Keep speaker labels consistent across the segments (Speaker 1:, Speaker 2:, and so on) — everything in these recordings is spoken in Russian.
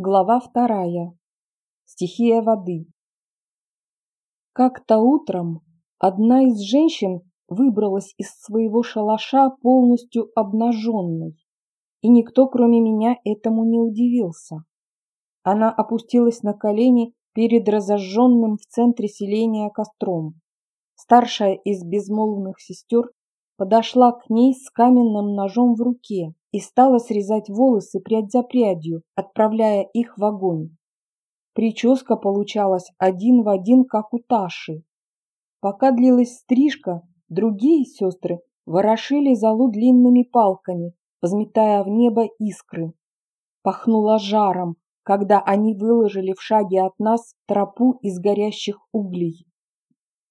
Speaker 1: Глава вторая. Стихия воды. Как-то утром одна из женщин выбралась из своего шалаша полностью обнаженной, и никто, кроме меня, этому не удивился. Она опустилась на колени перед разожженным в центре селения костром. Старшая из безмолвных сестер подошла к ней с каменным ножом в руке и стала срезать волосы прядь за прядью, отправляя их в огонь. Прическа получалась один в один, как у Таши. Пока длилась стрижка, другие сестры ворошили залу длинными палками, взметая в небо искры. Пахнуло жаром, когда они выложили в шаге от нас тропу из горящих углей.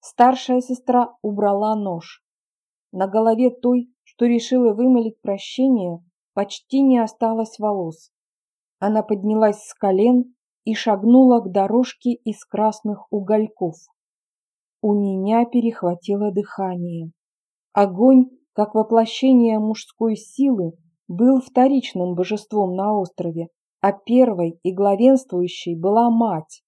Speaker 1: Старшая сестра убрала нож. На голове той, что решила вымолить прощение, почти не осталось волос. Она поднялась с колен и шагнула к дорожке из красных угольков. У меня перехватило дыхание. Огонь, как воплощение мужской силы, был вторичным божеством на острове, а первой и главенствующей была мать.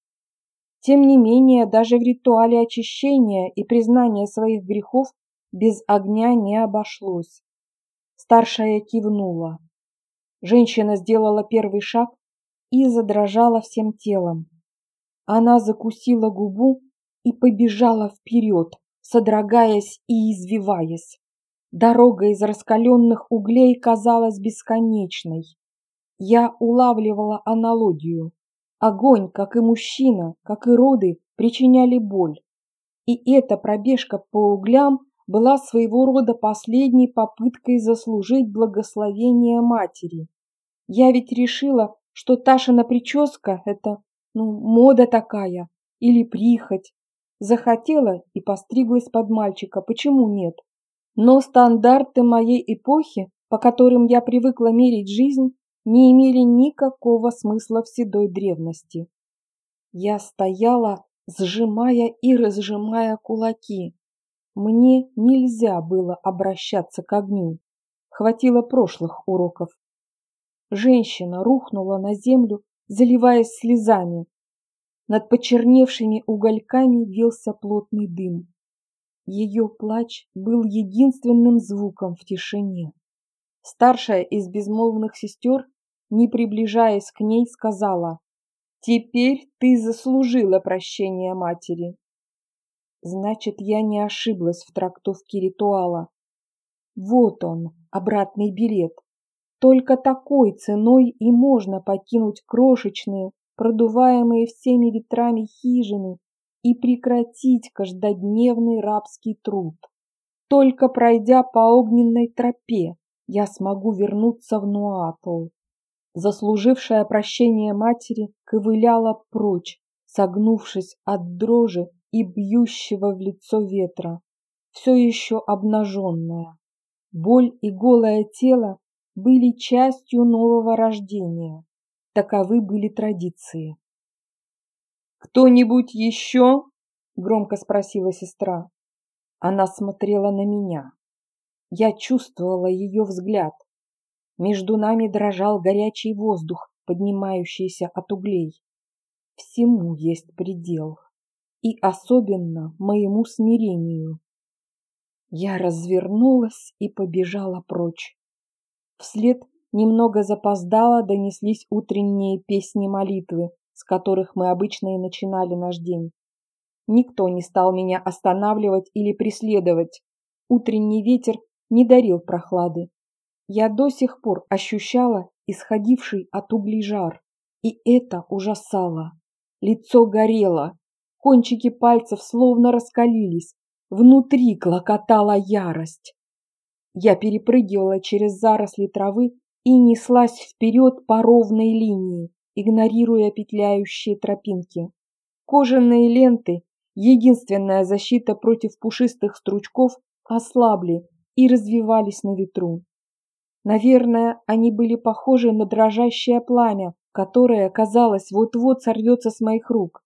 Speaker 1: Тем не менее, даже в ритуале очищения и признания своих грехов без огня не обошлось. Старшая кивнула. Женщина сделала первый шаг и задрожала всем телом. Она закусила губу и побежала вперед, содрогаясь и извиваясь. Дорога из раскаленных углей казалась бесконечной. Я улавливала аналогию. Огонь, как и мужчина, как и роды, причиняли боль. И эта пробежка по углям была своего рода последней попыткой заслужить благословение матери. Я ведь решила, что Ташина прическа – это, ну, мода такая или прихоть. Захотела и постриглась под мальчика, почему нет? Но стандарты моей эпохи, по которым я привыкла мерить жизнь, не имели никакого смысла в седой древности. Я стояла, сжимая и разжимая кулаки. Мне нельзя было обращаться к огню. Хватило прошлых уроков. Женщина рухнула на землю, заливаясь слезами. Над почерневшими угольками вился плотный дым. Ее плач был единственным звуком в тишине. Старшая из безмолвных сестер, не приближаясь к ней, сказала, «Теперь ты заслужила прощения матери. Значит, я не ошиблась в трактовке ритуала. Вот он, обратный билет. Только такой ценой и можно покинуть крошечные, продуваемые всеми ветрами хижины и прекратить каждодневный рабский труд. Только пройдя по огненной тропе, я смогу вернуться в Нуатл. Заслужившая прощение матери ковыляла прочь, согнувшись от дрожи и бьющего в лицо ветра, все еще обнаженная. Боль и голое тело были частью нового рождения. Таковы были традиции. «Кто-нибудь еще?» – громко спросила сестра. Она смотрела на меня. Я чувствовала ее взгляд. Между нами дрожал горячий воздух, поднимающийся от углей. Всему есть предел и особенно моему смирению. Я развернулась и побежала прочь. Вслед немного запоздало донеслись утренние песни молитвы, с которых мы обычно и начинали наш день. Никто не стал меня останавливать или преследовать. Утренний ветер не дарил прохлады. Я до сих пор ощущала исходивший от углей жар, и это ужасало. Лицо горело, Кончики пальцев словно раскалились. Внутри клокотала ярость. Я перепрыгивала через заросли травы и неслась вперед по ровной линии, игнорируя петляющие тропинки. Кожаные ленты, единственная защита против пушистых стручков, ослабли и развивались на ветру. Наверное, они были похожи на дрожащее пламя, которое, казалось, вот-вот сорвется с моих рук.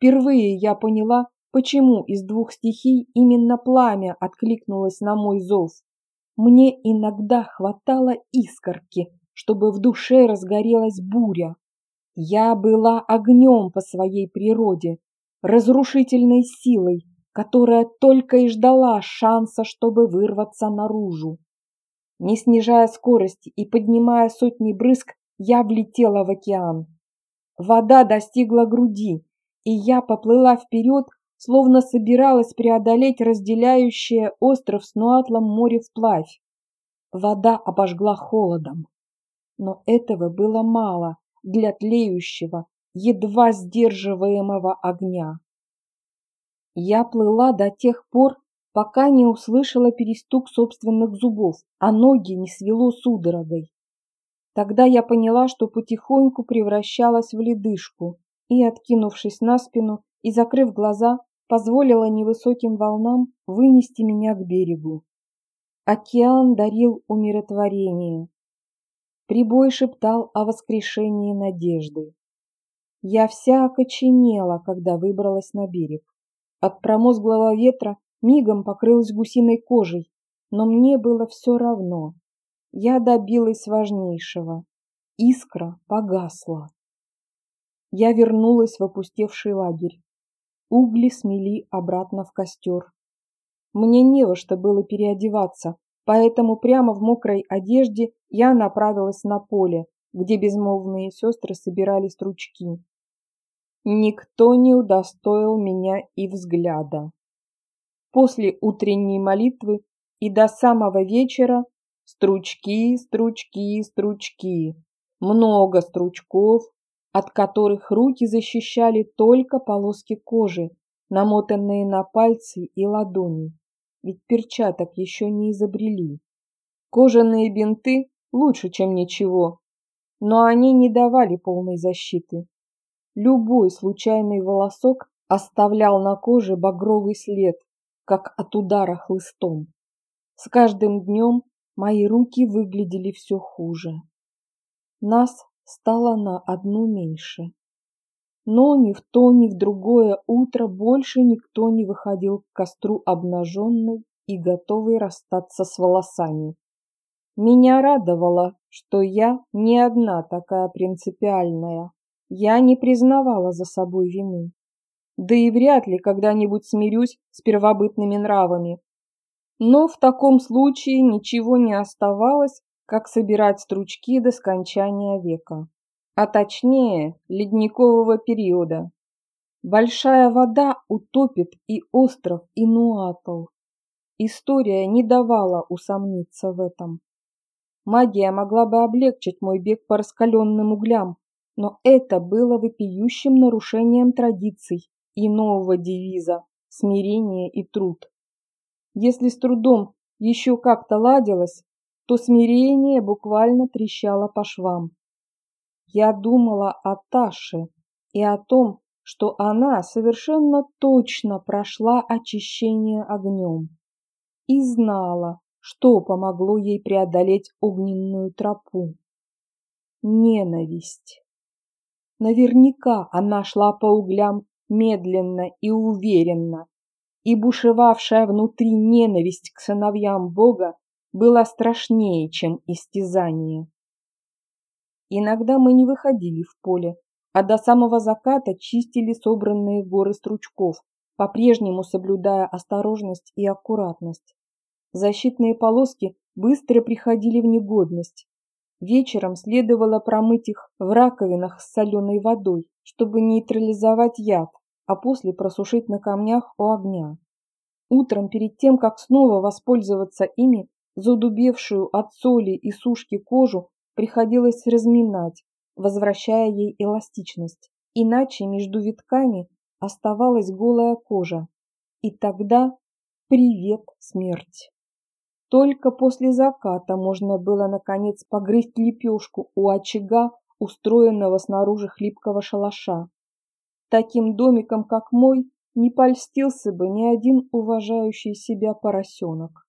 Speaker 1: Впервые я поняла, почему из двух стихий именно пламя откликнулось на мой зов. Мне иногда хватало искорки, чтобы в душе разгорелась буря. Я была огнем по своей природе, разрушительной силой, которая только и ждала шанса, чтобы вырваться наружу. Не снижая скорости и поднимая сотни брызг, я влетела в океан. Вода достигла груди, и я поплыла вперед, словно собиралась преодолеть разделяющее остров с Нуатлом море вплавь. Вода обожгла холодом. Но этого было мало для тлеющего, едва сдерживаемого огня. Я плыла до тех пор, пока не услышала перестук собственных зубов, а ноги не свело судорогой. Тогда я поняла, что потихоньку превращалась в ледышку и, откинувшись на спину и закрыв глаза, позволила невысоким волнам вынести меня к берегу. Океан дарил умиротворение. Прибой шептал о воскрешении надежды. Я вся окоченела, когда выбралась на берег. От промозглого ветра мигом покрылась гусиной кожей, но мне было все равно. Я добилась важнейшего. Искра погасла. Я вернулась в опустевший лагерь. Угли смели обратно в костер. Мне не во что было переодеваться, поэтому прямо в мокрой одежде я направилась на поле, где безмолвные сестры собирали стручки. Никто не удостоил меня и взгляда. После утренней молитвы и до самого вечера стручки, стручки, стручки, много стручков, от которых руки защищали только полоски кожи, намотанные на пальцы и ладони, ведь перчаток еще не изобрели. Кожаные бинты лучше, чем ничего, но они не давали полной защиты. Любой случайный волосок оставлял на коже багровый след, как от удара хлыстом. С каждым днем мои руки выглядели все хуже. Нас стало на одну меньше. Но ни в то, ни в другое утро больше никто не выходил к костру обнаженной и готовый расстаться с волосами. Меня радовало, что я не одна такая принципиальная. Я не признавала за собой вины. Да и вряд ли когда-нибудь смирюсь с первобытными нравами. Но в таком случае ничего не оставалось, как собирать стручки до скончания века. А точнее, ледникового периода. Большая вода утопит и остров, и Нуатл. История не давала усомниться в этом. Магия могла бы облегчить мой бег по раскаленным углям, но это было вопиющим нарушением традиций и нового девиза «смирение и труд». Если с трудом еще как-то ладилось, то смирение буквально трещало по швам. Я думала о Таше и о том, что она совершенно точно прошла очищение огнем и знала, что помогло ей преодолеть огненную тропу. Ненависть. Наверняка она шла по углям медленно и уверенно, и бушевавшая внутри ненависть к сыновьям Бога была страшнее, чем истязание. Иногда мы не выходили в поле, а до самого заката чистили собранные горы стручков, по-прежнему соблюдая осторожность и аккуратность. Защитные полоски быстро приходили в негодность, Вечером следовало промыть их в раковинах с соленой водой, чтобы нейтрализовать яд, а после просушить на камнях у огня. Утром, перед тем, как снова воспользоваться ими, задубевшую от соли и сушки кожу приходилось разминать, возвращая ей эластичность. Иначе между витками оставалась голая кожа. И тогда привет, смерть. Только после заката можно было, наконец, погрызть лепешку у очага, устроенного снаружи хлипкого шалаша. Таким домиком, как мой, не польстился бы ни один уважающий себя поросенок.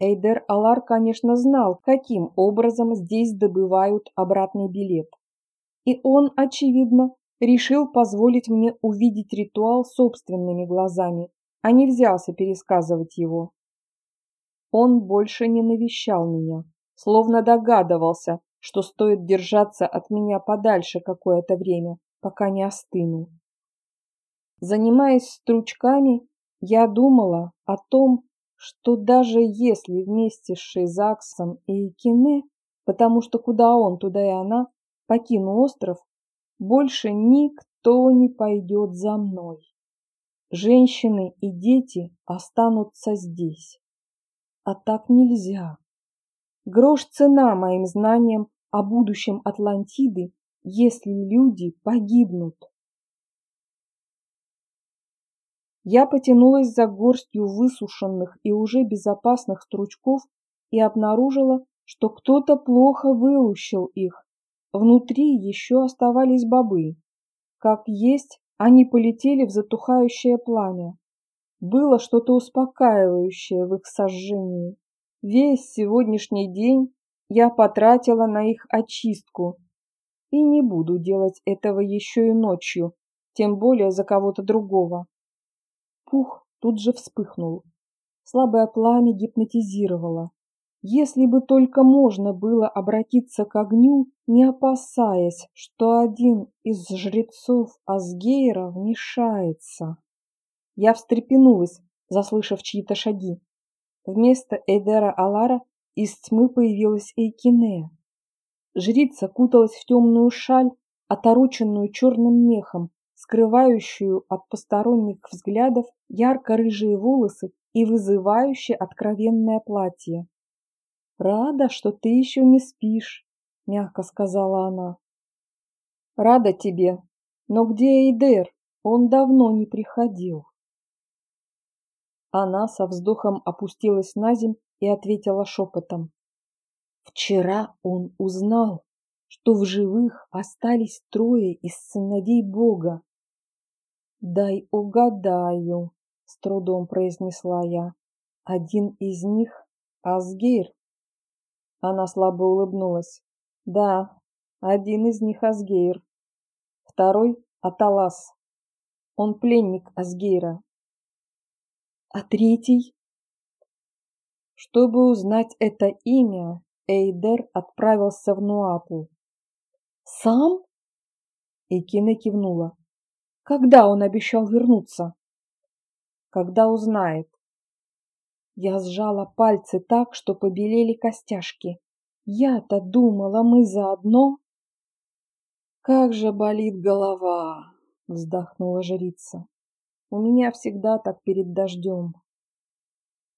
Speaker 1: Эйдер Алар, конечно, знал, каким образом здесь добывают обратный билет. И он, очевидно, решил позволить мне увидеть ритуал собственными глазами, а не взялся пересказывать его. Он больше не навещал меня, словно догадывался, что стоит держаться от меня подальше какое-то время, пока не остыну. Занимаясь стручками, я думала о том, что даже если вместе с Шейзаксом и Кине, потому что куда он, туда и она, покину остров, больше никто не пойдет за мной. Женщины и дети останутся здесь. А так нельзя. Грош цена моим знаниям о будущем Атлантиды, если люди погибнут. Я потянулась за горстью высушенных и уже безопасных стручков и обнаружила, что кто-то плохо вылущил их. Внутри еще оставались бобы. Как есть, они полетели в затухающее пламя. Было что-то успокаивающее в их сожжении. Весь сегодняшний день я потратила на их очистку. И не буду делать этого еще и ночью, тем более за кого-то другого. Пух тут же вспыхнул. Слабое пламя гипнотизировало. Если бы только можно было обратиться к огню, не опасаясь, что один из жрецов Асгейра вмешается. Я встрепенулась, заслышав чьи-то шаги. Вместо Эдера Алара из тьмы появилась Эйкинея. Жрица куталась в темную шаль, отороченную черным мехом, скрывающую от посторонних взглядов ярко-рыжие волосы и вызывающее откровенное платье. «Рада, что ты еще не спишь», — мягко сказала она. «Рада тебе. Но где Эйдер? Он давно не приходил». Она со вздохом опустилась на земь и ответила шепотом. «Вчера он узнал, что в живых остались трое из сыновей Бога. «Дай угадаю», — с трудом произнесла я. «Один из них — Асгейр». Она слабо улыбнулась. «Да, один из них Асгейр. Второй — Аталас. Он пленник Асгейра. А третий?» Чтобы узнать это имя, Эйдер отправился в Нуатл. «Сам?» Экина кивнула. Когда он обещал вернуться? Когда узнает. Я сжала пальцы так, что побелели костяшки. Я-то думала, мы заодно. Как же болит голова, вздохнула жрица. У меня всегда так перед дождем.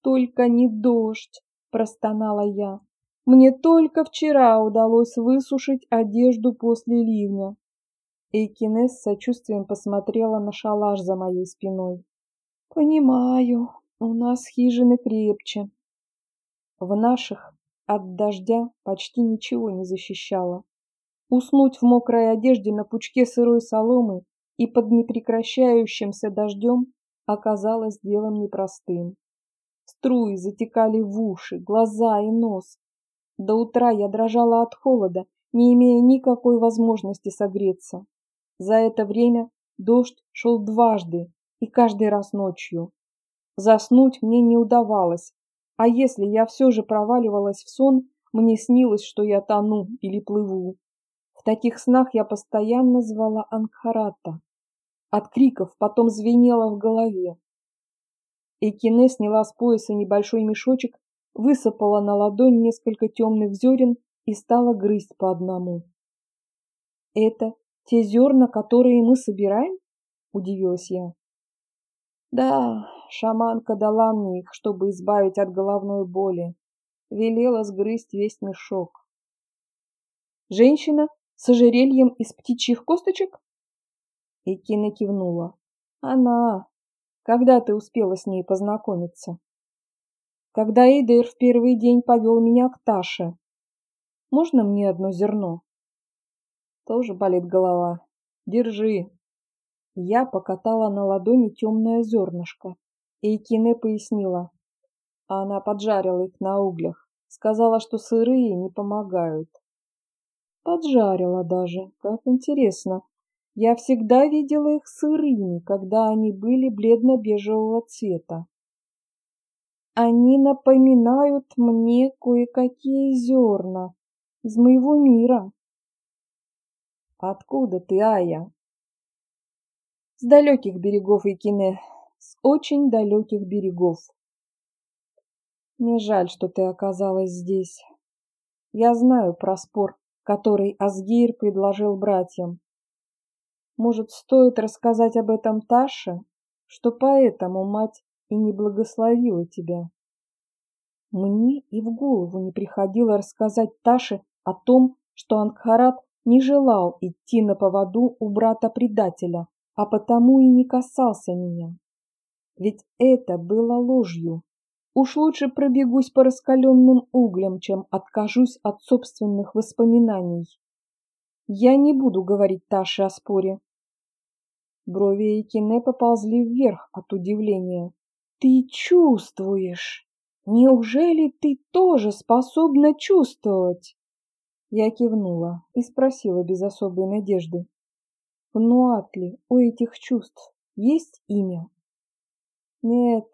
Speaker 1: Только не дождь, простонала я. Мне только вчера удалось высушить одежду после ливня. Эйкине с сочувствием посмотрела на шалаш за моей спиной. «Понимаю, у нас хижины крепче». В наших от дождя почти ничего не защищало. Уснуть в мокрой одежде на пучке сырой соломы и под непрекращающимся дождем оказалось делом непростым. Струи затекали в уши, глаза и нос. До утра я дрожала от холода, не имея никакой возможности согреться. За это время дождь шел дважды и каждый раз ночью. Заснуть мне не удавалось, а если я все же проваливалась в сон, мне снилось, что я тону или плыву. В таких снах я постоянно звала Ангхарата. От криков потом звенело в голове. Экине сняла с пояса небольшой мешочек, высыпала на ладонь несколько темных зерен и стала грызть по одному. Это те зерна, которые мы собираем? Удивилась я. Да, шаманка дала мне их, чтобы избавить от головной боли. Велела сгрызть весь мешок. Женщина с ожерельем из птичьих косточек? Экина кивнула. Она. Когда ты успела с ней познакомиться? Когда Эйдер в первый день повел меня к Таше. Можно мне одно зерно? Тоже болит голова. Держи. Я покатала на ладони темное зернышко. И Кине пояснила. Она поджарила их на углях. Сказала, что сырые не помогают. Поджарила даже. Как интересно. Я всегда видела их сырыми, когда они были бледно-бежевого цвета. Они напоминают мне кое-какие зерна, из моего мира.
Speaker 2: Откуда ты, Ая?
Speaker 1: С далеких берегов Икине, с очень далеких берегов. Мне жаль, что ты оказалась здесь. Я знаю про спор, который Асгир предложил братьям. Может, стоит рассказать об этом Таше, что поэтому мать и не благословила тебя. Мне и в голову не приходило рассказать Таше о том, что Ангхарат не желал идти на поводу у брата-предателя, а потому и не касался меня. Ведь это было ложью. Уж лучше пробегусь по раскаленным углям, чем откажусь от собственных воспоминаний. Я не буду говорить Таше о споре. Брови Экине поползли вверх от удивления. «Ты чувствуешь? Неужели ты тоже способна чувствовать?» Я кивнула и спросила без особой надежды. «В Нуатле у этих чувств есть имя?» «Нет,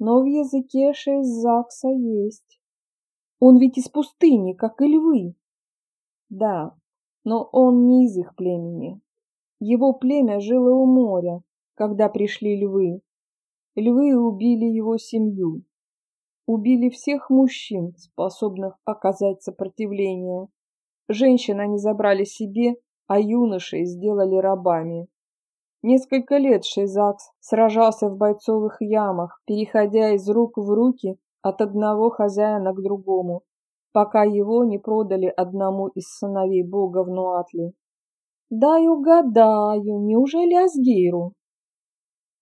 Speaker 1: но в языке Шейзакса есть. Он ведь из пустыни, как и львы». «Да, но он не из их племени. Его племя жило у моря, когда пришли львы. Львы убили его семью. Убили всех мужчин, способных оказать сопротивление. Женщин они забрали себе, а юношей сделали рабами. Несколько лет Шейзакс сражался в бойцовых ямах, переходя из рук в руки от одного хозяина к другому, пока его не продали одному из сыновей бога в Нуатле. Дай угадаю, неужели Асгиру?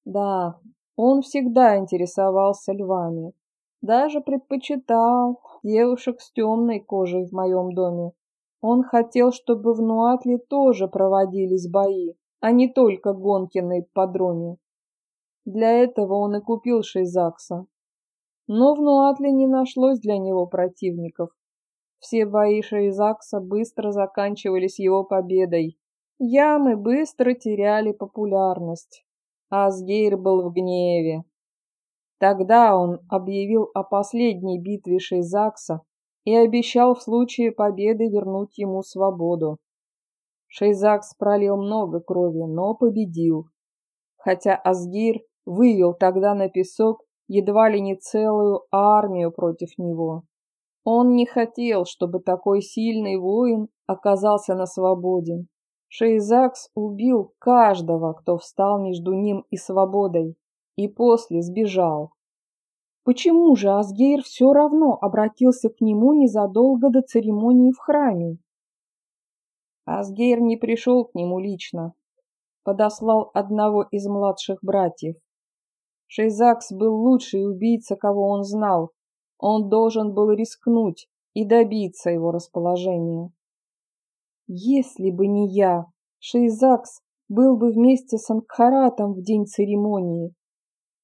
Speaker 1: Да, он всегда интересовался львами. Даже предпочитал девушек с темной кожей в моем доме. Он хотел, чтобы в Нуатле тоже проводились бои, а не только гонки на ипподроме. Для этого он и купил Шейзакса. Но в Нуатле не нашлось для него противников. Все бои Шейзакса быстро заканчивались его победой, Ямы быстро теряли популярность. Асгейр был в гневе. Тогда он объявил о последней битве Шейзакса и обещал в случае победы вернуть ему свободу. Шейзакс пролил много крови, но победил. Хотя Асгир вывел тогда на песок едва ли не целую армию против него. Он не хотел, чтобы такой сильный воин оказался на свободе. Шейзакс убил каждого, кто встал между ним и свободой, и после сбежал. Почему же Асгейр все равно обратился к нему незадолго до церемонии в храме? Асгейр не пришел к нему лично, подослал одного из младших братьев. Шейзакс был лучший убийца, кого он знал. Он должен был рискнуть и добиться его расположения. Если бы не я, Шейзакс был бы вместе с Ангхаратом в день церемонии.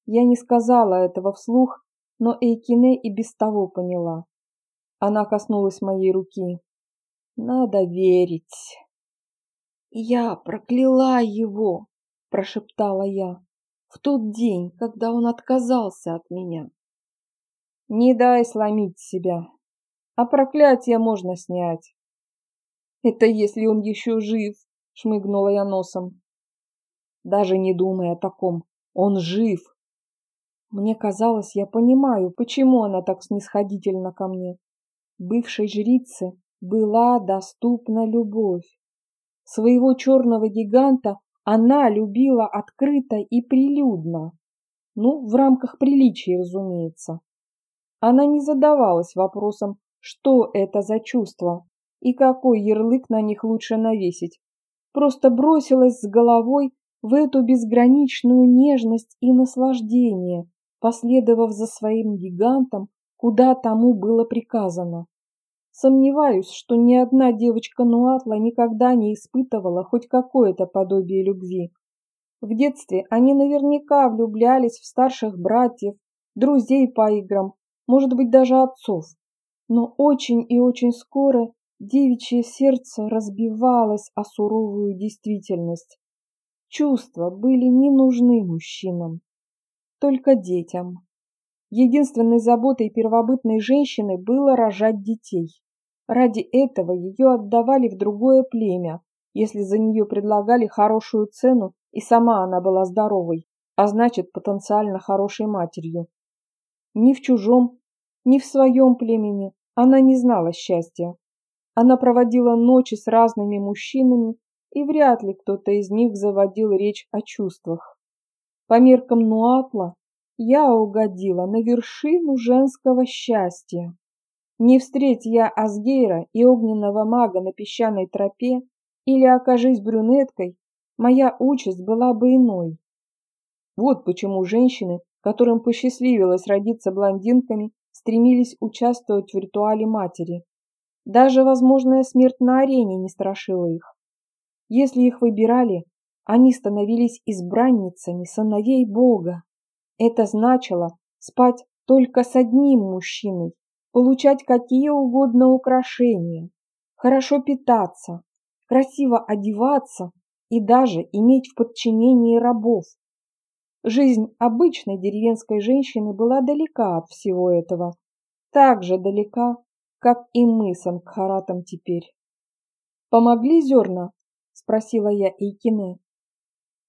Speaker 1: Я не сказала этого вслух, но Эйкине и без того поняла. Она коснулась моей руки. Надо верить. Я прокляла его, прошептала я, в тот день, когда он отказался от меня. Не дай сломить себя, а проклятие можно снять. Это если он еще жив, шмыгнула я носом. Даже не думая о таком, он жив. Мне казалось, я понимаю, почему она так снисходительна ко мне. Бывшей жрице была доступна любовь. Своего черного гиганта она любила открыто и прилюдно. Ну, в рамках приличия, разумеется. Она не задавалась вопросом, что это за чувство, и какой ярлык на них лучше навесить. Просто бросилась с головой в эту безграничную нежность и наслаждение, последовав за своим гигантом, куда тому было приказано. Сомневаюсь, что ни одна девочка Нуатла никогда не испытывала хоть какое-то подобие любви. В детстве они наверняка влюблялись в старших братьев, друзей по играм, может быть даже отцов. Но очень и очень скоро Девичье сердце разбивалось о суровую действительность. Чувства были не нужны мужчинам, только детям. Единственной заботой первобытной женщины было рожать детей. Ради этого ее отдавали в другое племя, если за нее предлагали хорошую цену и сама она была здоровой, а значит потенциально хорошей матерью. Ни в чужом, ни в своем племени она не знала счастья. Она проводила ночи с разными мужчинами, и вряд ли кто-то из них заводил речь о чувствах. По меркам Нуатла я угодила на вершину женского счастья. Не встреть я Асгейра и огненного мага на песчаной тропе или окажись брюнеткой, моя участь была бы иной. Вот почему женщины, которым посчастливилось родиться блондинками, стремились участвовать в ритуале матери. Даже возможная смерть на арене не страшила их. Если их выбирали, они становились избранницами сыновей Бога. Это значило спать только с одним мужчиной, получать какие угодно украшения, хорошо питаться, красиво одеваться и даже иметь в подчинении рабов. Жизнь обычной деревенской женщины была далека от всего этого, так же далека, как и мы с Ангхаратом теперь. «Помогли зерна?» – спросила я Эйкине.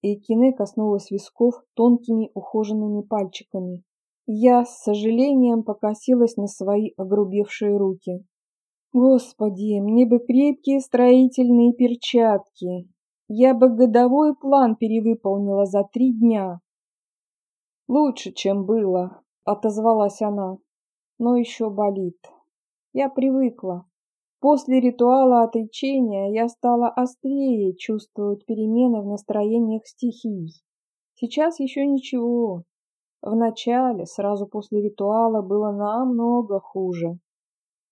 Speaker 1: Эйкине коснулась висков тонкими ухоженными пальчиками. Я с сожалением покосилась на свои огрубевшие руки. Господи, мне бы крепкие строительные перчатки. Я бы годовой план перевыполнила за три дня. Лучше, чем было, отозвалась она. Но еще болит. Я привыкла. После ритуала отречения я стала острее чувствовать перемены в настроениях стихий. Сейчас еще ничего. Вначале, сразу после ритуала, было намного хуже.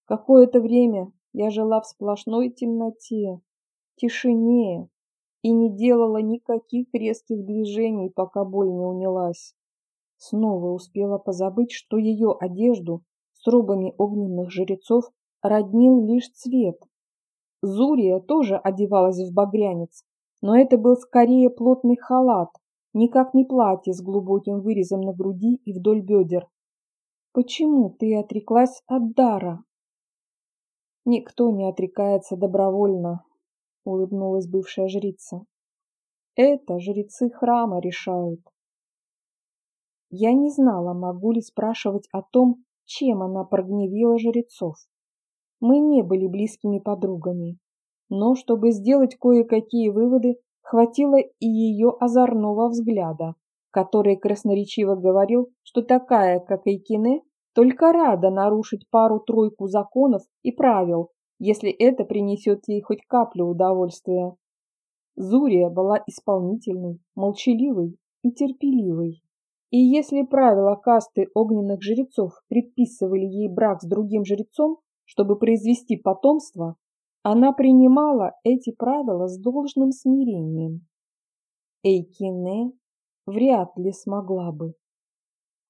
Speaker 1: Какое-то время я жила в сплошной темноте, тишине и не делала никаких резких движений, пока боль не унялась. Снова успела позабыть, что ее одежду с робами огненных жрецов роднил лишь цвет. Зурия тоже одевалась в багрянец, но это был скорее плотный халат, никак не платье с глубоким вырезом на груди и вдоль бедер. Почему ты отреклась от дара? Никто не отрекается добровольно, улыбнулась бывшая жрица. Это жрецы храма решают. Я не знала, могу ли спрашивать о том, чем она прогневила жрецов. Мы не были близкими подругами, но чтобы сделать кое-какие выводы, Хватило и ее озорного взгляда, который красноречиво говорил, что такая, как Эйкине, только рада нарушить пару-тройку законов и правил, если это принесет ей хоть каплю удовольствия. Зурия была исполнительной, молчаливой и терпеливой. И если правила касты огненных жрецов предписывали ей брак с другим жрецом, чтобы произвести потомство, она принимала эти правила с должным смирением. Эйкине вряд ли смогла бы.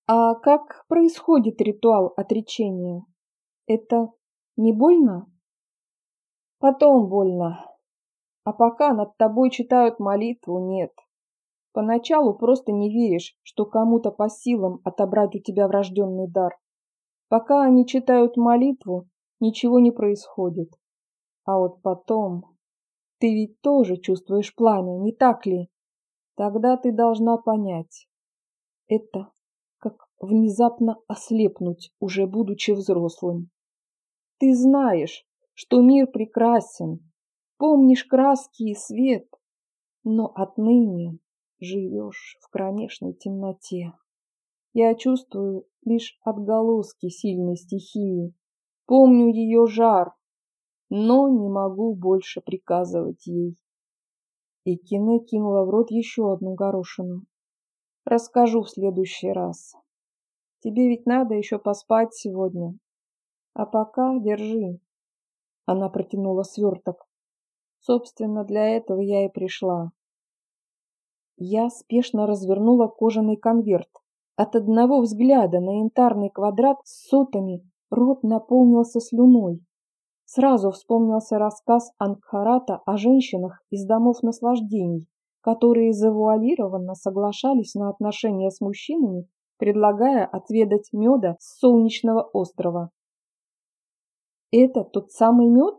Speaker 1: А как происходит ритуал отречения? Это не больно? Потом больно. А пока над тобой читают молитву, нет. Поначалу просто не веришь, что кому-то по силам отобрать у тебя врожденный дар. Пока они читают молитву, ничего не происходит. А вот потом... Ты ведь тоже чувствуешь пламя, не так ли? Тогда ты должна понять. Это как внезапно ослепнуть, уже будучи взрослым. Ты знаешь, что мир прекрасен, помнишь краски и свет, но отныне живешь в кромешной темноте. Я чувствую лишь отголоски сильной стихии, помню ее жар, но не могу больше приказывать ей. И Кине кинула в рот еще одну горошину. Расскажу в следующий раз. Тебе ведь надо еще поспать сегодня. А пока держи. Она протянула сверток. Собственно, для этого я и пришла. Я спешно развернула кожаный конверт. От одного взгляда на янтарный квадрат с сотами рот наполнился слюной. Сразу вспомнился рассказ Ангхарата о женщинах из домов наслаждений, которые завуалированно соглашались на отношения с мужчинами, предлагая отведать меда с солнечного острова. Это тот самый мед?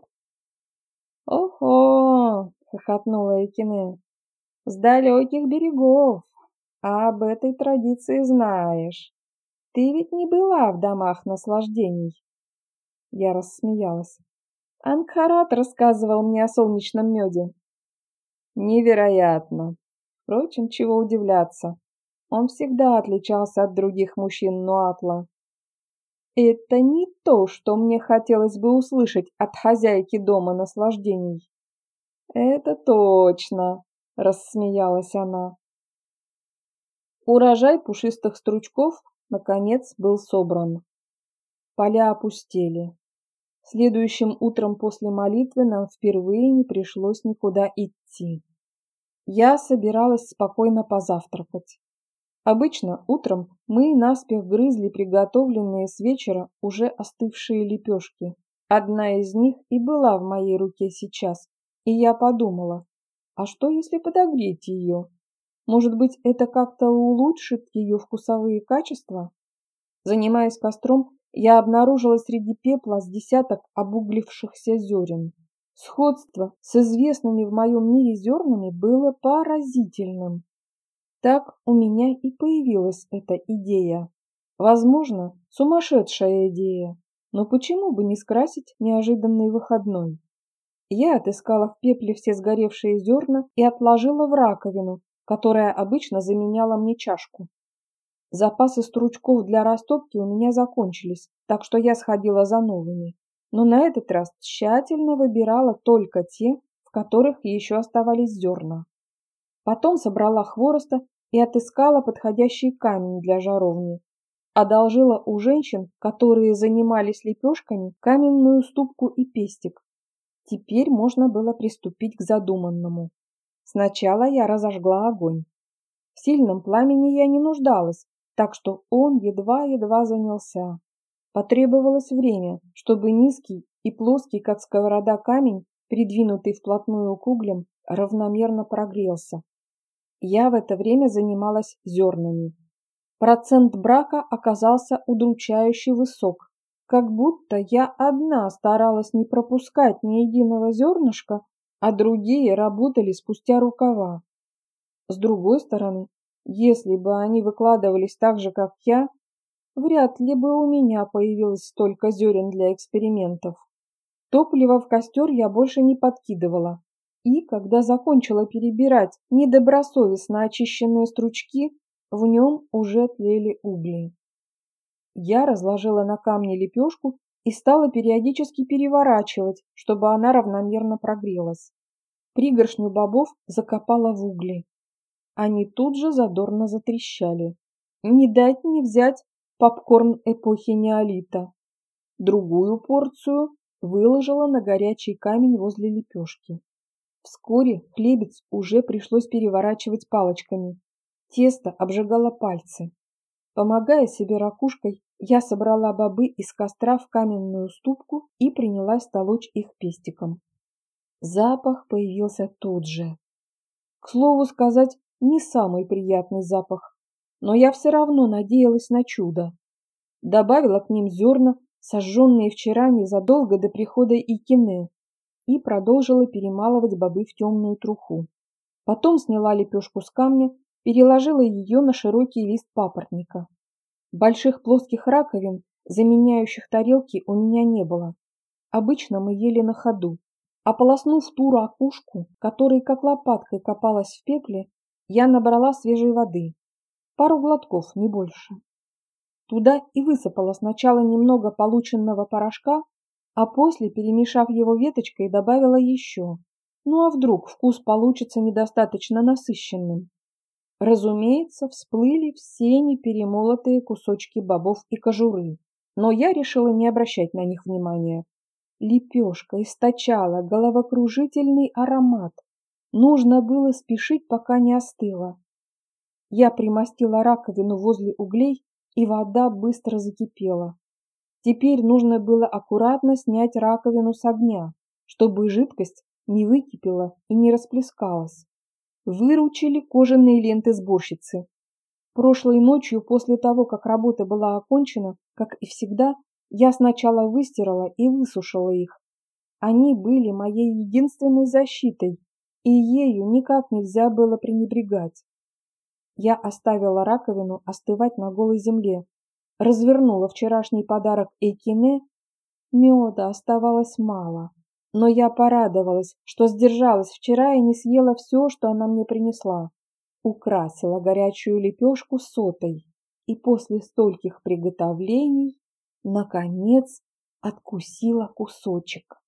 Speaker 1: Охо, хохотнула Экине. С далеких берегов. А об этой традиции знаешь. Ты ведь не была в домах наслаждений. Я рассмеялась. Анкарат рассказывал мне о солнечном меде. Невероятно. Впрочем, чего удивляться. Он всегда отличался от других мужчин Нуатла. Это не то, что мне хотелось бы услышать от хозяйки дома наслаждений. Это точно, рассмеялась она. Урожай пушистых стручков, наконец, был собран. Поля опустели. Следующим утром после молитвы нам впервые не пришлось никуда идти. Я собиралась спокойно позавтракать. Обычно утром мы наспех грызли приготовленные с вечера уже остывшие лепешки. Одна из них и была в моей руке сейчас, и я подумала, а что если подогреть ее? Может быть, это как-то улучшит ее вкусовые качества? Занимаясь костром, я обнаружила среди пепла с десяток обуглившихся зерен. Сходство с известными в моем мире зернами было поразительным. Так у меня и появилась эта идея. Возможно, сумасшедшая идея, но почему бы не скрасить неожиданный выходной? Я отыскала в пепле все сгоревшие зерна и отложила в раковину, которая обычно заменяла мне чашку. Запасы стручков для растопки у меня закончились, так что я сходила за новыми. Но на этот раз тщательно выбирала только те, в которых еще оставались зерна. Потом собрала хвороста и отыскала подходящий камень для жаровни. Одолжила у женщин, которые занимались лепешками, каменную ступку и пестик. Теперь можно было приступить к задуманному. Сначала я разожгла огонь. В сильном пламени я не нуждалась, так что он едва-едва занялся. Потребовалось время, чтобы низкий и плоский, как сковорода камень, придвинутый вплотную к углям, равномерно прогрелся. Я в это время занималась зернами. Процент брака оказался удручающе высок. Как будто я одна старалась не пропускать ни единого зернышка, а другие работали спустя рукава. С другой стороны, если бы они выкладывались так же, как я, вряд ли бы у меня появилось столько зерен для экспериментов. Топливо в костер я больше не подкидывала, и, когда закончила перебирать недобросовестно очищенные стручки, в нем уже тлели угли. Я разложила на камне лепешку и стала периодически переворачивать, чтобы она равномерно прогрелась. Пригоршню бобов закопала в угли. Они тут же задорно затрещали. Не дать не взять попкорн эпохи неолита. Другую порцию выложила на горячий камень возле лепешки. Вскоре хлебец уже пришлось переворачивать палочками. Тесто обжигало пальцы. Помогая себе ракушкой, я собрала бобы из костра в каменную ступку и принялась толочь их пестиком. Запах появился тут же. К слову сказать, не самый приятный запах, но я все равно надеялась на чудо. Добавила к ним зерна, сожженные вчера незадолго до прихода Икине, и продолжила перемалывать бобы в темную труху. Потом сняла лепешку с камня, переложила ее на широкий лист папоротника. Больших плоских раковин, заменяющих тарелки, у меня не было. Обычно мы ели на ходу. Ополоснув ту ракушку, которая как лопаткой копалась в пепле, я набрала свежей воды. Пару глотков, не больше. Туда и высыпала сначала немного полученного порошка, а после, перемешав его веточкой, добавила еще. Ну а вдруг вкус получится недостаточно насыщенным? Разумеется, всплыли все неперемолотые кусочки бобов и кожуры, но я решила не обращать на них внимания. Лепешка источала головокружительный аромат. Нужно было спешить, пока не остыла. Я примостила раковину возле углей, и вода быстро закипела. Теперь нужно было аккуратно снять раковину с огня, чтобы жидкость не выкипела и не расплескалась. Выручили кожаные ленты сборщицы. Прошлой ночью, после того, как работа была окончена, как и всегда, Я сначала выстирала и высушила их. Они были моей единственной защитой, и ею никак нельзя было пренебрегать. Я оставила раковину остывать на голой земле, развернула вчерашний подарок Эйкине. Меда оставалось мало, но я порадовалась, что сдержалась вчера и не съела все, что она мне принесла. Украсила горячую лепешку сотой и после стольких приготовлений, наконец, откусила кусочек.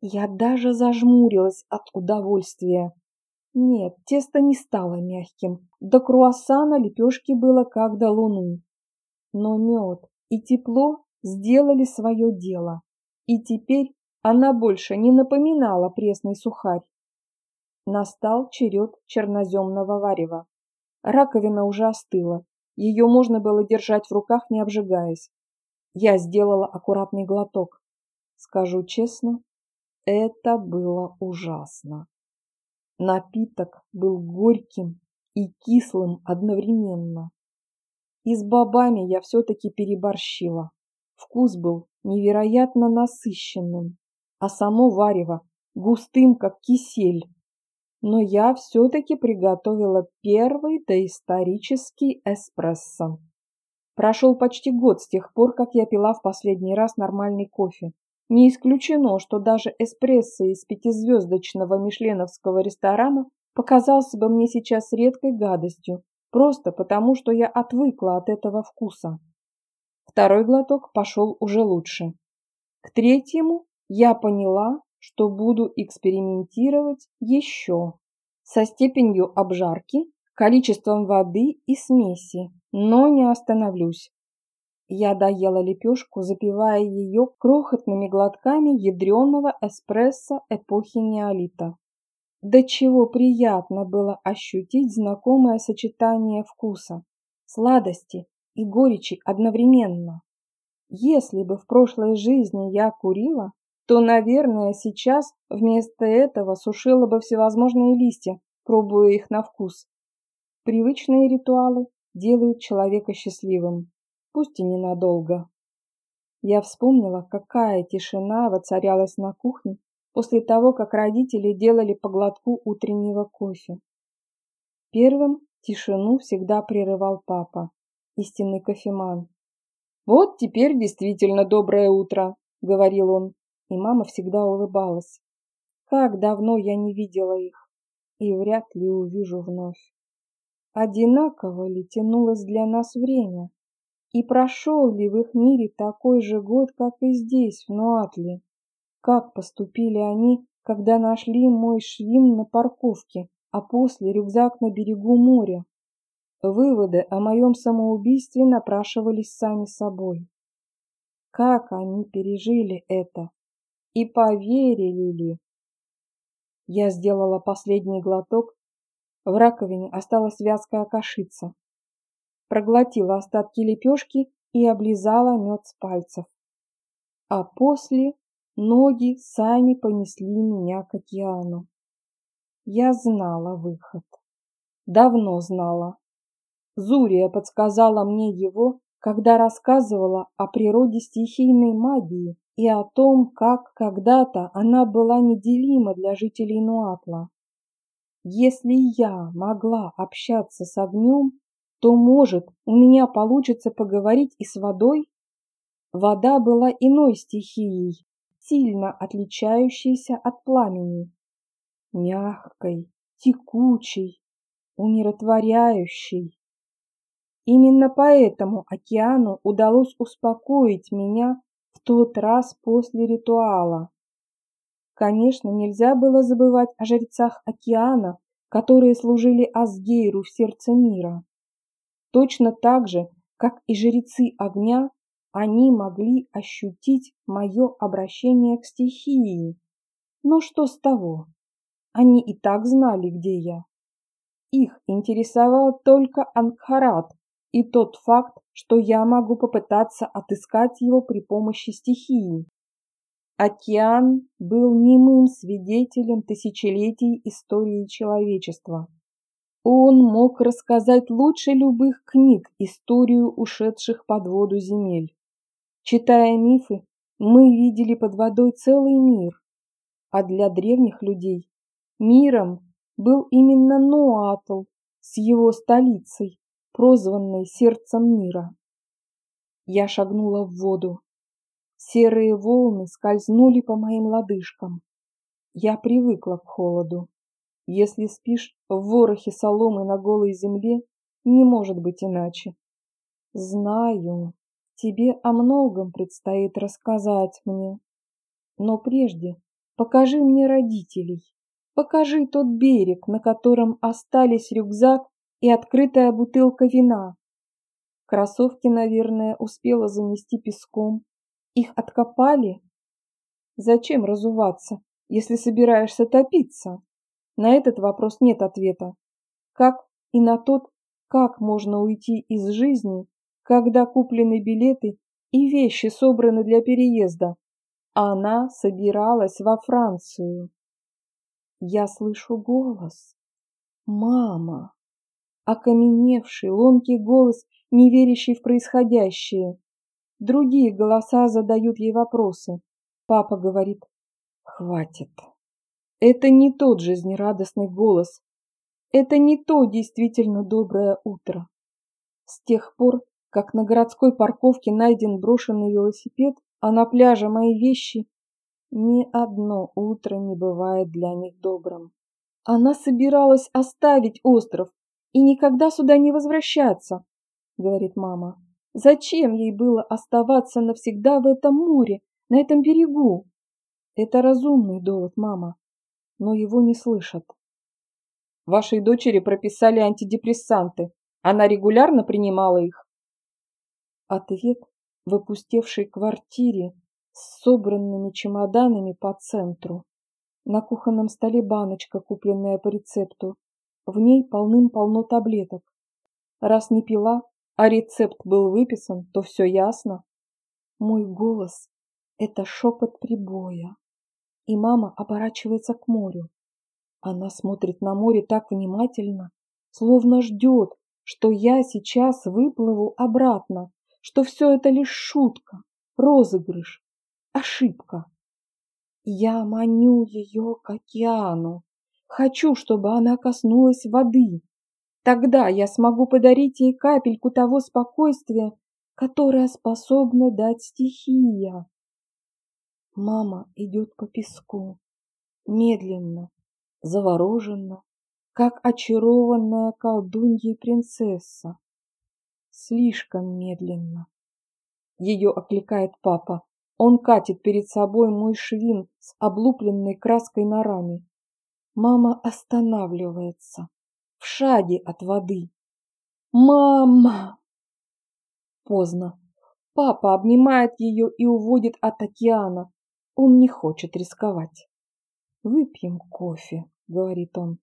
Speaker 1: Я даже зажмурилась от удовольствия. Нет, тесто не стало мягким, до круассана лепешки было как до луны. Но мед и тепло сделали свое дело, и теперь она больше не напоминала пресный сухарь. Настал черед черноземного варева. Раковина уже остыла, ее можно было держать в руках, не обжигаясь. Я сделала аккуратный глоток. Скажу честно, это было ужасно. Напиток был горьким и кислым одновременно. И с бобами я все-таки переборщила. Вкус был невероятно насыщенным, а само варево густым, как кисель. Но я все-таки приготовила первый доисторический эспрессо. Прошел почти год с тех пор, как я пила в последний раз нормальный кофе. Не исключено, что даже эспрессо из пятизвездочного мишленовского ресторана показался бы мне сейчас редкой гадостью, просто потому, что я отвыкла от этого вкуса. Второй глоток пошел уже лучше. К третьему я поняла, что буду экспериментировать еще со степенью обжарки, количеством воды и смеси, но не остановлюсь. Я доела лепешку, запивая ее крохотными глотками ядреного эспрессо эпохи неолита. До чего приятно было ощутить знакомое сочетание вкуса, сладости и горечи одновременно. Если бы в прошлой жизни я курила, то, наверное, сейчас вместо этого сушила бы всевозможные листья, пробуя их на вкус. Привычные ритуалы делают человека счастливым пусть и ненадолго. Я вспомнила, какая тишина воцарялась на кухне после того, как родители делали по глотку утреннего кофе. Первым тишину всегда прерывал папа, истинный кофеман. «Вот теперь действительно доброе утро», — говорил он, и мама всегда улыбалась. Как давно я не видела их, и вряд ли увижу вновь. Одинаково ли тянулось для нас время? И прошел ли в их мире такой же год, как и здесь, в Нуатле? Как поступили они, когда нашли мой швин на парковке, а после рюкзак на берегу моря? Выводы о моем самоубийстве напрашивались сами собой. Как они пережили это? И поверили ли? Я сделала последний глоток. В раковине осталась вязкая кашица проглотила остатки лепешки и облизала мед с пальцев. А после ноги сами понесли меня к океану. Я знала выход. Давно знала. Зурия подсказала мне его, когда рассказывала о природе стихийной магии и о том, как когда-то она была неделима для жителей Нуатла. Если я могла общаться с огнем, то, может, у меня получится поговорить и с водой? Вода была иной стихией, сильно отличающейся от пламени. Мягкой, текучей, умиротворяющей. Именно поэтому океану удалось успокоить меня тот раз после ритуала. Конечно, нельзя было забывать о жрецах океана, которые служили Асгейру в сердце мира. Точно так же, как и жрецы огня, они могли ощутить мое обращение к стихии. Но что с того? Они и так знали, где я. Их интересовал только Ангхарат и тот факт, что я могу попытаться отыскать его при помощи стихии. Океан был немым свидетелем тысячелетий истории человечества. Он мог рассказать лучше любых книг историю ушедших под воду земель. Читая мифы, мы видели под водой целый мир, а для древних людей миром был именно Нуатл с его столицей, прозванной сердцем мира. Я шагнула в воду. Серые волны скользнули по моим лодыжкам. Я привыкла к холоду. Если спишь в ворохе соломы на голой земле, не может быть иначе. Знаю, тебе о многом предстоит рассказать мне. Но прежде покажи мне родителей. Покажи тот берег, на котором остались рюкзак и открытая бутылка вина. Кроссовки, наверное, успела занести песком. Их откопали? Зачем разуваться, если собираешься топиться? На этот вопрос нет ответа. Как и на тот, как можно уйти из жизни, когда куплены билеты и вещи собраны для переезда. Она собиралась во Францию. Я слышу голос. Мама. Окаменевший, ломкий голос, не верящий в происходящее. Другие голоса задают ей вопросы. Папа говорит, хватит. Это не тот жизнерадостный голос. Это не то действительно доброе утро. С тех пор, как на городской парковке найден брошенный велосипед, а на пляже мои вещи, ни одно утро не бывает для них добрым. Она собиралась оставить остров и никогда сюда не возвращаться, говорит мама. Зачем ей было оставаться навсегда в этом море, на этом берегу? Это разумный довод, мама но его не слышат. Вашей дочери прописали антидепрессанты. Она регулярно принимала их? Ответ в опустевшей квартире с собранными чемоданами по центру. На кухонном столе баночка, купленная по рецепту. В ней полным-полно таблеток. Раз не пила, а рецепт был выписан, то все ясно. Мой голос — это шепот прибоя и мама оборачивается к морю. Она смотрит на море так внимательно, словно ждет, что я сейчас выплыву обратно, что все это лишь шутка, розыгрыш, ошибка. Я маню ее к океану, хочу, чтобы она коснулась воды. Тогда я смогу подарить ей капельку того спокойствия, которое способна дать стихия. Мама идет по песку, медленно, завороженно, как очарованная колдунья принцесса. Слишком медленно. Ее окликает папа. Он катит перед собой мой швин с облупленной краской на раме. Мама останавливается в шаге от воды. «Мама!» Поздно. Папа обнимает ее и уводит от океана, он не хочет рисковать. «Выпьем кофе», — говорит он.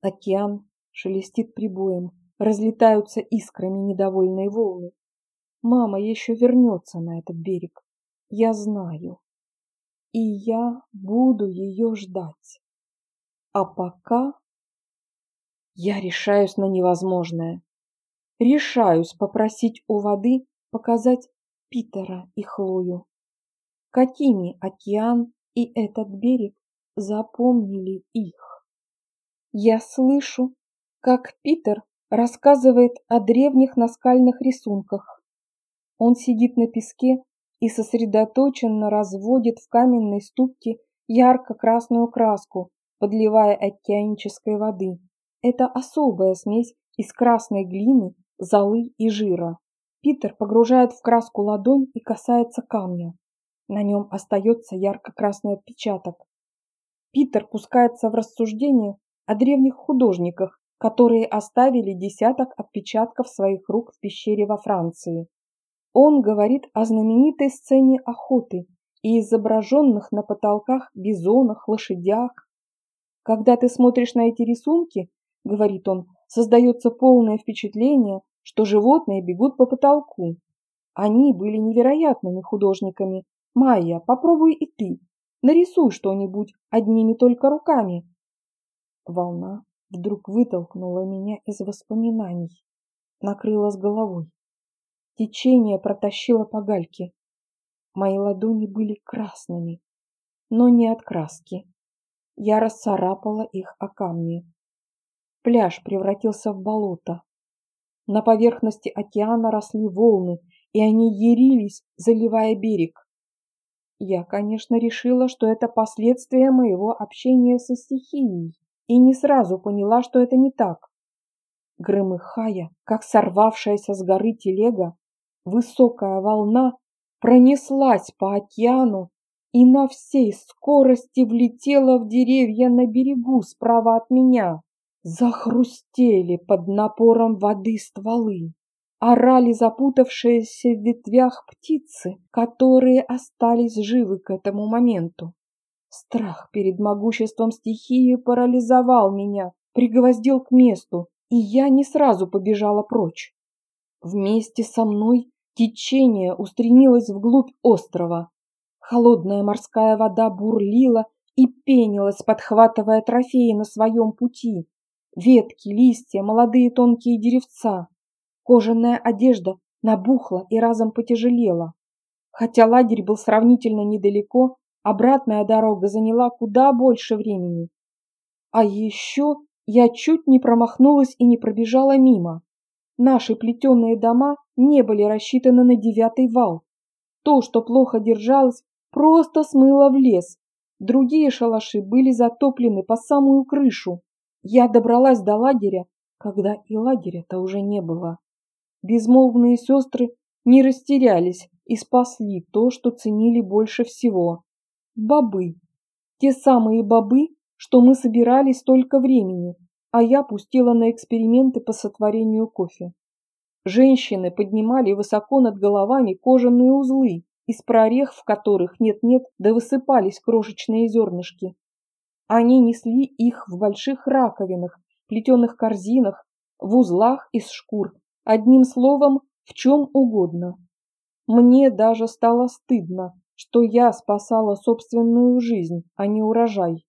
Speaker 1: Океан шелестит прибоем, разлетаются искрами недовольные волны. Мама еще вернется на этот берег. Я знаю. И я буду ее ждать. А пока я решаюсь на невозможное. Решаюсь попросить у воды показать Питера и Хлою какими океан и этот берег запомнили их. Я слышу, как Питер рассказывает о древних наскальных рисунках. Он сидит на песке и сосредоточенно разводит в каменной ступке ярко-красную краску, подливая океанической воды. Это особая смесь из красной глины, золы и жира. Питер погружает в краску ладонь и касается камня. На нем остается ярко-красный отпечаток. Питер пускается в рассуждение о древних художниках, которые оставили десяток отпечатков своих рук в пещере во Франции. Он говорит о знаменитой сцене охоты и изображенных на потолках бизонах, лошадях. Когда ты смотришь на эти рисунки, говорит он, создается полное впечатление, что животные бегут по потолку. Они были невероятными художниками, Майя, попробуй и ты. Нарисуй что-нибудь одними только руками. Волна вдруг вытолкнула меня из воспоминаний, накрыла с головой. Течение протащило по гальке. Мои ладони были красными, но не от краски. Я расцарапала их о камни. Пляж превратился в болото. На поверхности океана росли волны, и они ярились, заливая берег. Я, конечно, решила, что это последствия моего общения со стихией, и не сразу поняла, что это не так. Громыхая, как сорвавшаяся с горы телега, высокая волна пронеслась по океану и на всей скорости влетела в деревья на берегу справа от меня. Захрустели под напором воды стволы орали запутавшиеся в ветвях птицы, которые остались живы к этому моменту. Страх перед могуществом стихии парализовал меня, пригвоздил к месту, и я не сразу побежала прочь. Вместе со мной течение устремилось вглубь острова. Холодная морская вода бурлила и пенилась, подхватывая трофеи на своем пути. Ветки, листья, молодые тонкие деревца. Кожаная одежда набухла и разом потяжелела. Хотя лагерь был сравнительно недалеко, обратная дорога заняла куда больше времени. А еще я чуть не промахнулась и не пробежала мимо. Наши плетеные дома не были рассчитаны на девятый вал. То, что плохо держалось, просто смыло в лес. Другие шалаши были затоплены по самую крышу. Я добралась до лагеря, когда и лагеря-то уже не было. Безмолвные сестры не растерялись и спасли то, что ценили больше всего. Бобы. Те самые бобы, что мы собирали столько времени, а я пустила на эксперименты по сотворению кофе. Женщины поднимали высоко над головами кожаные узлы, из прорех в которых нет-нет, да высыпались крошечные зернышки. Они несли их в больших раковинах, плетеных корзинах, в узлах из шкур Одним словом, в чем угодно. Мне даже стало стыдно, что я спасала собственную жизнь, а не урожай.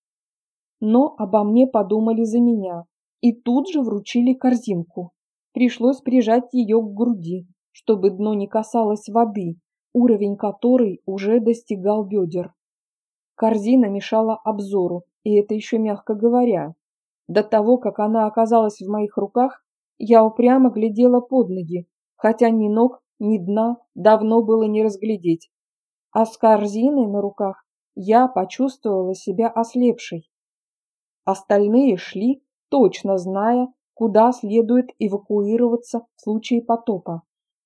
Speaker 1: Но обо мне подумали за меня и тут же вручили корзинку. Пришлось прижать ее к груди, чтобы дно не касалось воды, уровень которой уже достигал бедер. Корзина мешала обзору, и это еще мягко говоря. До того, как она оказалась в моих руках, я упрямо глядела под ноги, хотя ни ног, ни дна давно было не разглядеть. А с корзиной на руках я почувствовала себя ослепшей. Остальные шли, точно зная, куда следует эвакуироваться в случае потопа.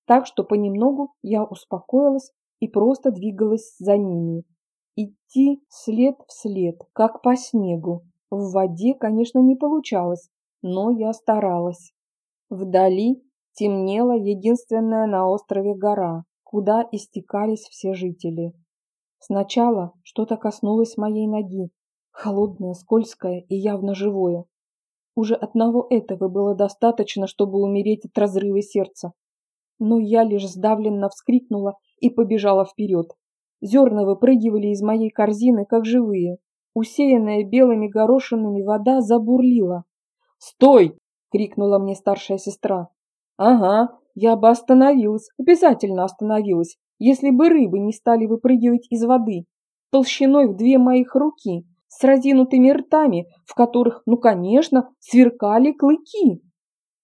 Speaker 1: Так что понемногу я успокоилась и просто двигалась за ними. Идти след в след, как по снегу. В воде, конечно, не получалось, но я старалась. Вдали темнела единственная на острове гора, куда истекались все жители. Сначала что-то коснулось моей ноги, холодное, скользкое и явно живое. Уже одного этого было достаточно, чтобы умереть от разрыва сердца. Но я лишь сдавленно вскрикнула и побежала вперед. Зерна выпрыгивали из моей корзины, как живые. Усеянная белыми горошинами вода забурлила. «Стой!» — крикнула мне старшая сестра. «Ага, я бы остановилась, обязательно остановилась, если бы рыбы не стали выпрыгивать из воды, толщиной в две моих руки, с разинутыми ртами, в которых, ну конечно, сверкали клыки.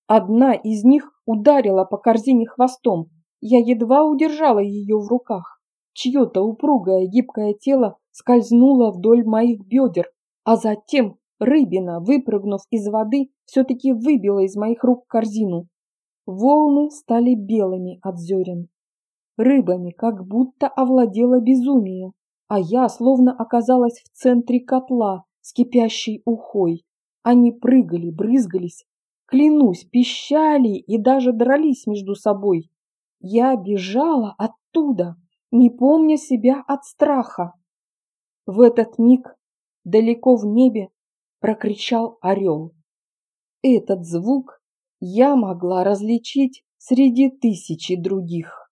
Speaker 1: Одна из них ударила по корзине хвостом, я едва удержала ее в руках. Чье-то упругое гибкое тело скользнуло вдоль моих бедер, а затем Рыбина, выпрыгнув из воды, все-таки выбила из моих рук корзину. Волны стали белыми от зерен. Рыбами как будто овладело безумие, а я словно оказалась в центре котла с кипящей ухой. Они прыгали, брызгались, клянусь, пищали и даже дрались между собой. Я бежала оттуда, не помня себя от страха. В этот миг далеко в небе прокричал орел. Этот звук я могла различить среди тысячи других.